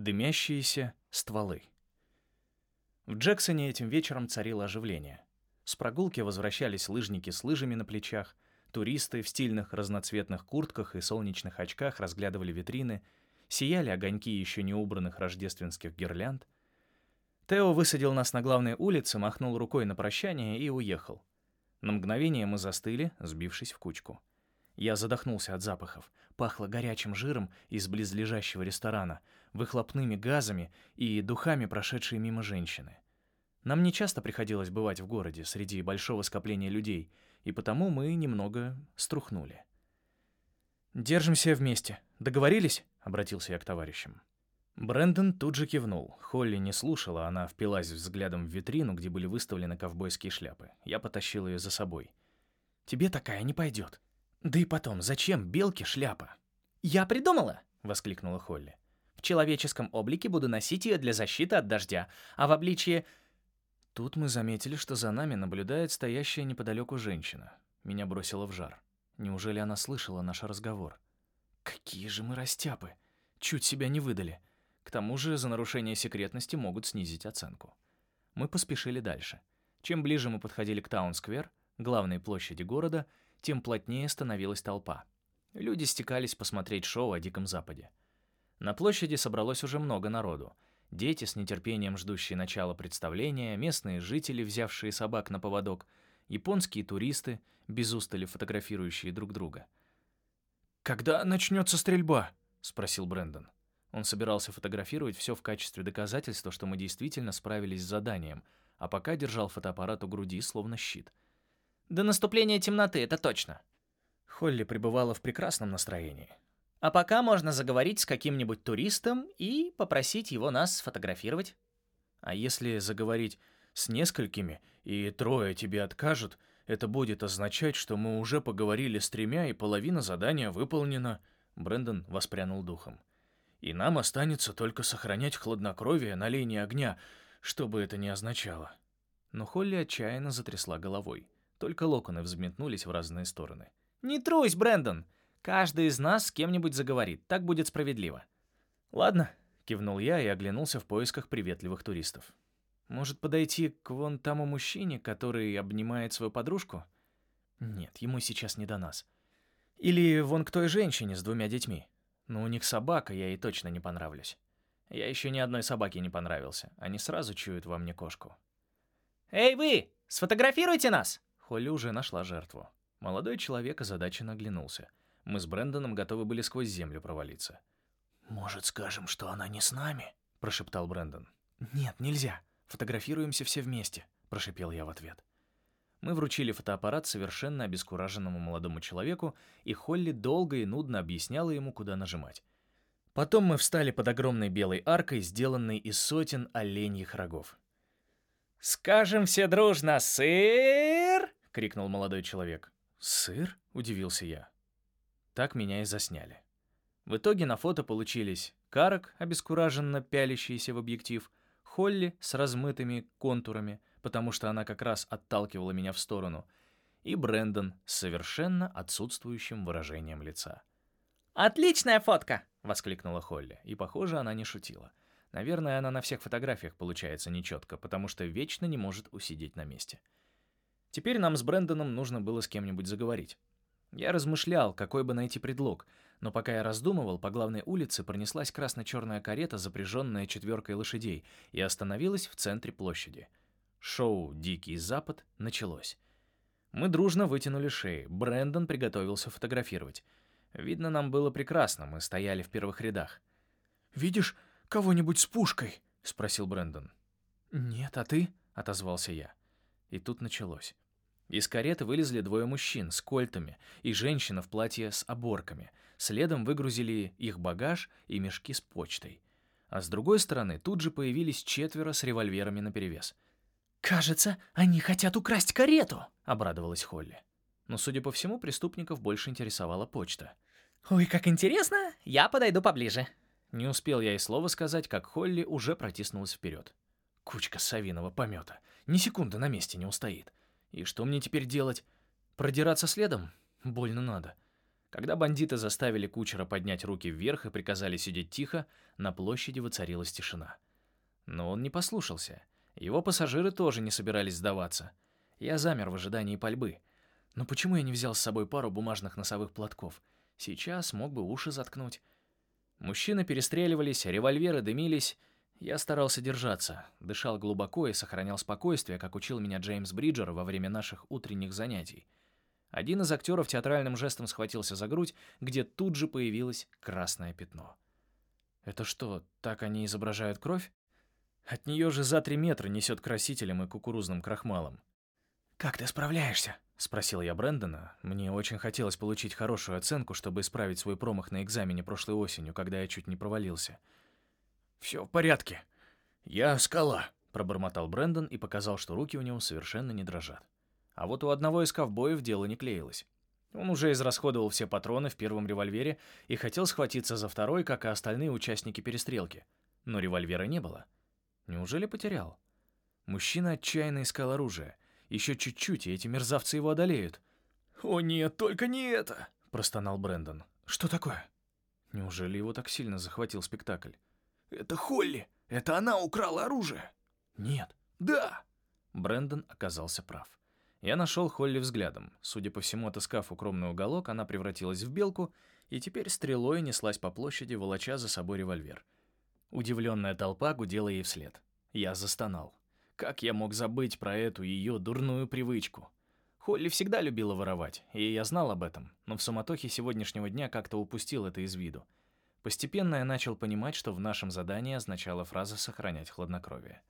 Дымящиеся стволы. В Джексоне этим вечером царило оживление. С прогулки возвращались лыжники с лыжами на плечах, туристы в стильных разноцветных куртках и солнечных очках разглядывали витрины, сияли огоньки еще не убранных рождественских гирлянд. Тео высадил нас на главной улице, махнул рукой на прощание и уехал. На мгновение мы застыли, сбившись в кучку. Я задохнулся от запахов. Пахло горячим жиром из близлежащего ресторана, выхлопными газами и духами, прошедшие мимо женщины. Нам не часто приходилось бывать в городе среди большого скопления людей, и потому мы немного струхнули. «Держимся вместе. Договорились?» — обратился я к товарищам. Брэндон тут же кивнул. Холли не слушала, она впилась взглядом в витрину, где были выставлены ковбойские шляпы. Я потащил ее за собой. «Тебе такая не пойдет», да и потом, зачем белке шляпа? «Я придумала!» — воскликнула Холли. «В человеческом облике буду носить ее для защиты от дождя, а в обличье...» Тут мы заметили, что за нами наблюдает стоящая неподалеку женщина. Меня бросило в жар. Неужели она слышала наш разговор? Какие же мы растяпы! Чуть себя не выдали. К тому же за нарушение секретности могут снизить оценку. Мы поспешили дальше. Чем ближе мы подходили к Таун-сквер, главной площади города, тем плотнее становилась толпа. Люди стекались посмотреть шоу о Диком Западе. На площади собралось уже много народу. Дети, с нетерпением ждущие начала представления, местные жители, взявшие собак на поводок, японские туристы, без устали фотографирующие друг друга. «Когда начнется стрельба?» — спросил Брэндон. Он собирался фотографировать все в качестве доказательства, что мы действительно справились с заданием, а пока держал фотоаппарат у груди, словно щит — до наступления темноты, это точно. Холли пребывала в прекрасном настроении. А пока можно заговорить с каким-нибудь туристом и попросить его нас сфотографировать. А если заговорить с несколькими, и трое тебе откажут, это будет означать, что мы уже поговорили с тремя, и половина задания выполнена. Брэндон воспрянул духом. И нам останется только сохранять хладнокровие на линии огня, что бы это ни означало. Но Холли отчаянно затрясла головой. Только локоны взметнулись в разные стороны. «Не трусь, Брэндон! Каждый из нас с кем-нибудь заговорит, так будет справедливо». «Ладно», — кивнул я и оглянулся в поисках приветливых туристов. «Может, подойти к вон тому мужчине, который обнимает свою подружку?» «Нет, ему сейчас не до нас. Или вон к той женщине с двумя детьми. Но у них собака, я ей точно не понравлюсь. Я еще ни одной собаке не понравился. Они сразу чуют во мне кошку». «Эй вы, сфотографируйте нас!» Холли уже нашла жертву. Молодой человек озадаченно оглянулся. Мы с Брэндоном готовы были сквозь землю провалиться. «Может, скажем, что она не с нами?» — прошептал Брэндон. «Нет, нельзя. Фотографируемся все вместе», — прошепел я в ответ. Мы вручили фотоаппарат совершенно обескураженному молодому человеку, и Холли долго и нудно объясняла ему, куда нажимать. Потом мы встали под огромной белой аркой, сделанной из сотен оленьих рогов. «Скажем все дружно, сыр!» — крикнул молодой человек. «Сыр?» — удивился я. Так меня и засняли. В итоге на фото получились Карак, обескураженно пялящийся в объектив, Холли с размытыми контурами, потому что она как раз отталкивала меня в сторону, и Брэндон с совершенно отсутствующим выражением лица. «Отличная фотка!» — воскликнула Холли, и, похоже, она не шутила. Наверное, она на всех фотографиях получается нечетко, потому что вечно не может усидеть на месте. Теперь нам с Брэндоном нужно было с кем-нибудь заговорить. Я размышлял, какой бы найти предлог, но пока я раздумывал, по главной улице пронеслась красно-черная карета, запряженная четверкой лошадей, и остановилась в центре площади. Шоу «Дикий Запад» началось. Мы дружно вытянули шеи, Брэндон приготовился фотографировать. Видно, нам было прекрасно, мы стояли в первых рядах. «Видишь кого-нибудь с пушкой?» — спросил Брэндон. «Нет, а ты?» — отозвался я. И тут началось. Из кареты вылезли двое мужчин с кольтами и женщина в платье с оборками. Следом выгрузили их багаж и мешки с почтой. А с другой стороны тут же появились четверо с револьверами наперевес. «Кажется, они хотят украсть карету!» — обрадовалась Холли. Но, судя по всему, преступников больше интересовала почта. «Ой, как интересно! Я подойду поближе!» Не успел я и слова сказать, как Холли уже протиснулась вперед. Кучка совиного помета. Ни секунды на месте не устоит. И что мне теперь делать? Продираться следом? Больно надо. Когда бандиты заставили кучера поднять руки вверх и приказали сидеть тихо, на площади воцарилась тишина. Но он не послушался. Его пассажиры тоже не собирались сдаваться. Я замер в ожидании пальбы. Но почему я не взял с собой пару бумажных носовых платков? Сейчас мог бы уши заткнуть. Мужчины перестреливались, револьверы дымились. Я старался держаться, дышал глубоко и сохранял спокойствие, как учил меня Джеймс Бриджер во время наших утренних занятий. Один из актеров театральным жестом схватился за грудь, где тут же появилось красное пятно. Это что, так они изображают кровь? От нее же за три метра несет красителем и кукурузным крахмалом. «Как ты справляешься?» — спросил я Брэндона. Мне очень хотелось получить хорошую оценку, чтобы исправить свой промах на экзамене прошлой осенью, когда я чуть не провалился. «Все в порядке. Я скала», — пробормотал Брэндон и показал, что руки у него совершенно не дрожат. А вот у одного из ковбоев дело не клеилось. Он уже израсходовал все патроны в первом револьвере и хотел схватиться за второй, как и остальные участники перестрелки. Но револьвера не было. Неужели потерял? Мужчина отчаянно искал оружие. Еще чуть-чуть, и эти мерзавцы его одолеют. «О нет, только не это!» — простонал Брэндон. «Что такое?» Неужели его так сильно захватил спектакль? «Это Холли! Это она украла оружие!» «Нет». «Да!» Брэндон оказался прав. Я нашел Холли взглядом. Судя по всему, отыскав укромный уголок, она превратилась в белку и теперь стрелой неслась по площади, волоча за собой револьвер. Удивленная толпа гудела ей вслед. Я застонал. Как я мог забыть про эту ее дурную привычку? Холли всегда любила воровать, и я знал об этом, но в суматохе сегодняшнего дня как-то упустил это из виду. Постепенно я начал понимать, что в нашем задании означала фраза «сохранять хладнокровие».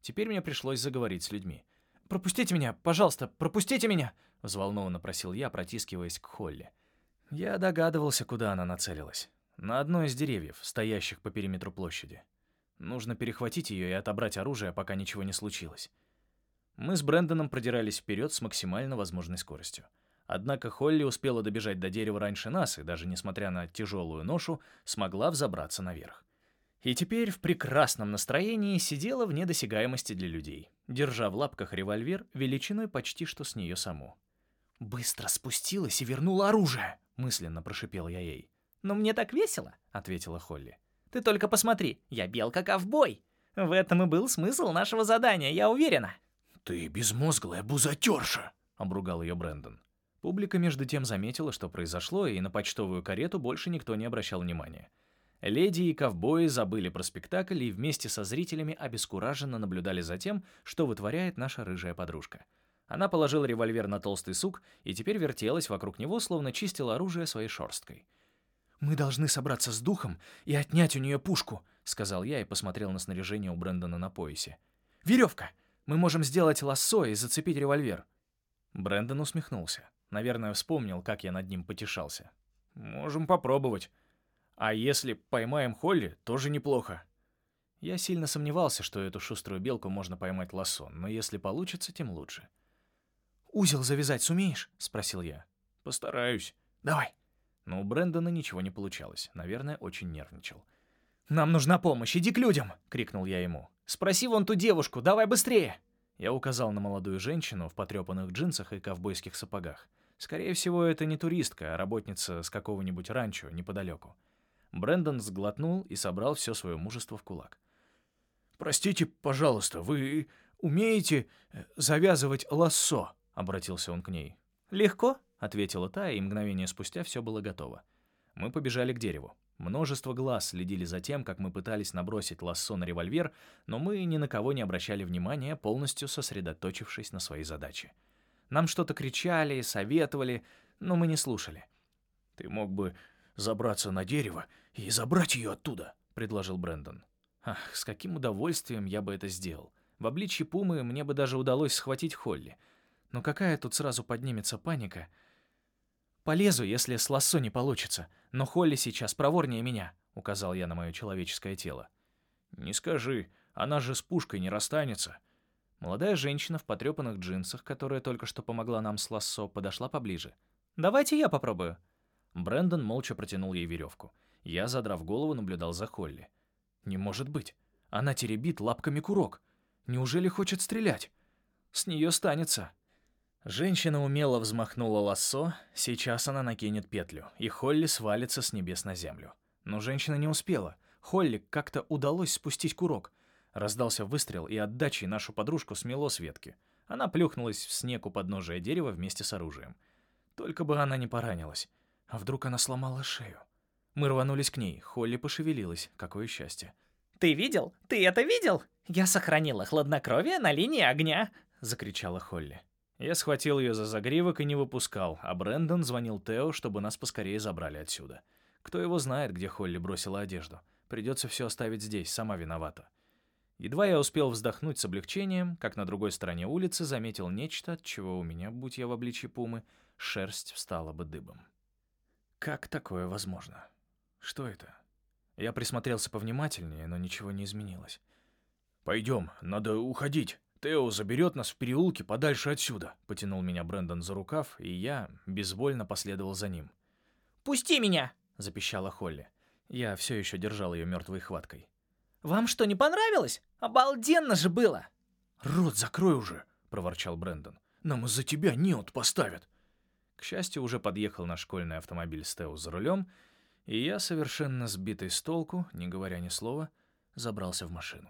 Теперь мне пришлось заговорить с людьми — «Пропустите меня, пожалуйста, пропустите меня!» — взволнованно просил я, протискиваясь к Холли. Я догадывался, куда она нацелилась. На одно из деревьев, стоящих по периметру площади. Нужно перехватить ее и отобрать оружие, пока ничего не случилось. Мы с Брэндоном продирались вперед с максимально возможной скоростью. Однако Холли успела добежать до дерева раньше нас и, даже несмотря на тяжелую ношу, смогла взобраться наверх. И теперь в прекрасном настроении сидела в недосягаемости для людей, держа в лапках револьвер величиной почти что с нее саму. «Быстро спустилась и вернула оружие!» — мысленно прошипел я ей. «Но мне так весело!» — ответила Холли. «Ты только посмотри, я белка-ковбой! В этом и был смысл нашего задания, я уверена!» «Ты безмозглая бузатерша!» — обругал ее Брэндон. Публика между тем заметила, что произошло, и на почтовую карету больше никто не обращал внимания. Леди и ковбои забыли про спектакль и вместе со зрителями обескураженно наблюдали за тем, что вытворяет наша рыжая подружка. Она положила револьвер на толстый сук и теперь вертелась вокруг него, словно чистила оружие своей шорсткой. «Мы должны собраться с духом и отнять у нее пушку», — сказал я и посмотрел на снаряжение у Брэндона на поясе. «Веревка! Мы можем сделать лассо и зацепить револьвер». Брэндон усмехнулся. Наверное, вспомнил, как я над ним потешался. «Можем попробовать». А если поймаем Холли, тоже неплохо. Я сильно сомневался, что эту шуструю белку можно поймать лассо, но если получится, тем лучше. «Узел завязать сумеешь?» — спросил я. «Постараюсь». «Давай». Но у Брэндона ничего не получалось. Наверное, очень нервничал. «Нам нужна помощь, иди к людям!» — крикнул я ему. «Спроси вон ту девушку, давай быстрее!» Я указал на молодую женщину в потрепанных джинсах и ковбойских сапогах. Скорее всего, это не туристка, а работница с какого-нибудь ранчо неподалеку. Брэндон сглотнул и собрал все свое мужество в кулак. «Простите, пожалуйста, вы умеете э, завязывать лассо?» — обратился он к ней. «Легко», — ответила та, и мгновение спустя все было готово. Мы побежали к дереву. Множество глаз следили за тем, как мы пытались набросить лассо на револьвер, но мы ни на кого не обращали внимания, полностью сосредоточившись на своей задаче. Нам что-то кричали, советовали, но мы не слушали. «Ты мог бы забраться на дерево и забрать ее оттуда», — предложил Брэндон. Ах, с каким удовольствием я бы это сделал. В обличье пумы мне бы даже удалось схватить Холли. Но какая тут сразу поднимется паника? Полезу, если с лассо не получится. Но Холли сейчас проворнее меня, указал я на мое человеческое тело. Не скажи, она же с пушкой не расстанется. Молодая женщина в потрепанных джинсах, которая только что помогла нам с лассо, подошла поближе. «Давайте я попробую», Брэндон молча протянул ей веревку. Я, задрав голову, наблюдал за Холли. «Не может быть. Она теребит лапками курок. Неужели хочет стрелять? С нее станется». Женщина умело взмахнула лассо, сейчас она накинет петлю, и Холли свалится с небес на землю. Но женщина не успела. Холли как-то удалось спустить курок. Раздался выстрел, и отдачей нашу подружку смело с ветки. Она плюхнулась в снег у подножия дерева вместе с оружием. Только бы она не поранилась. А вдруг она сломала шею? Мы рванулись к ней. Холли пошевелилась. Какое счастье. «Ты видел? Ты это видел? Я сохранила хладнокровие на линии огня!» — закричала Холли. Я схватил ее за загривок и не выпускал, а Брэндон звонил Тео, чтобы нас поскорее забрали отсюда. Кто его знает, где Холли бросила одежду. Придется все оставить здесь, сама виновата. Едва я успел вздохнуть с облегчением, как на другой стороне улицы заметил нечто, от чего у меня, будь я в обличье пумы, шерсть встала бы дыбом. Как такое возможно? Что это? Я присмотрелся повнимательнее, но ничего не изменилось. «Пойдем, надо уходить. Тео заберет нас в переулке подальше отсюда», — потянул меня Брэндон за рукав, и я безвольно последовал за ним. «Пусти меня!» — запищала Холли. Я все еще держал ее мертвой хваткой. «Вам что, не понравилось? Обалденно же было!» «Рот закрой уже!» — проворчал Брэндон. «Нам из-за тебя неот поставят!» К счастью, уже подъехал наш школьный автомобиль с Тео за рулем, и я, совершенно сбитый с толку, не говоря ни слова, забрался в машину.